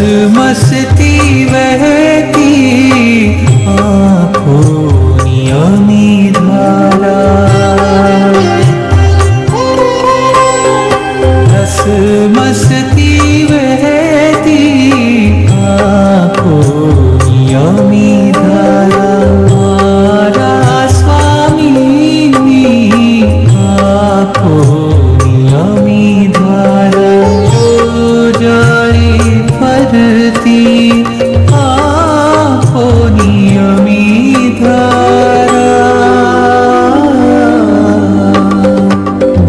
मस्ती बहती आँखों धारा रस मस्ती फरती आँखों यमी धारा।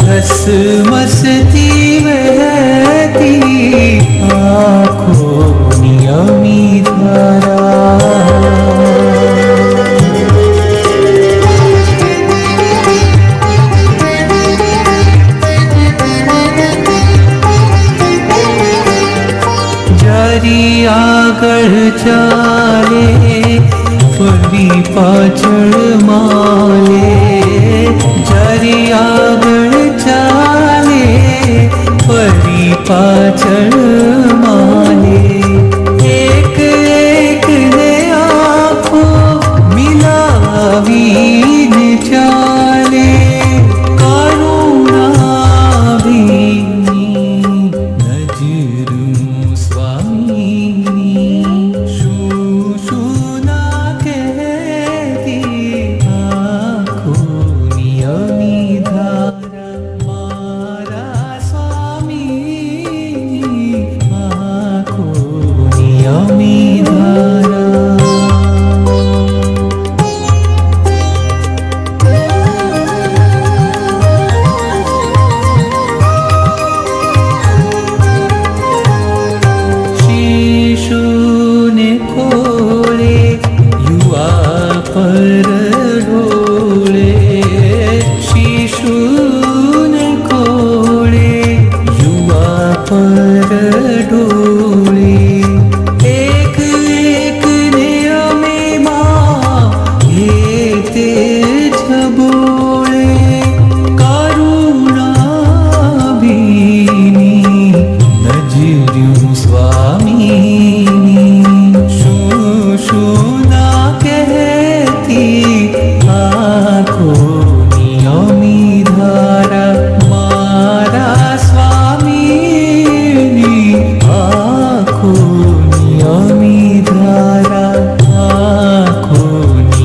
बस मस्ती बहती आँखों नियमी આગળ ચાલે ફરી પાછળ માલે જારી આગળ ચાલે ફરી પાછળ માલે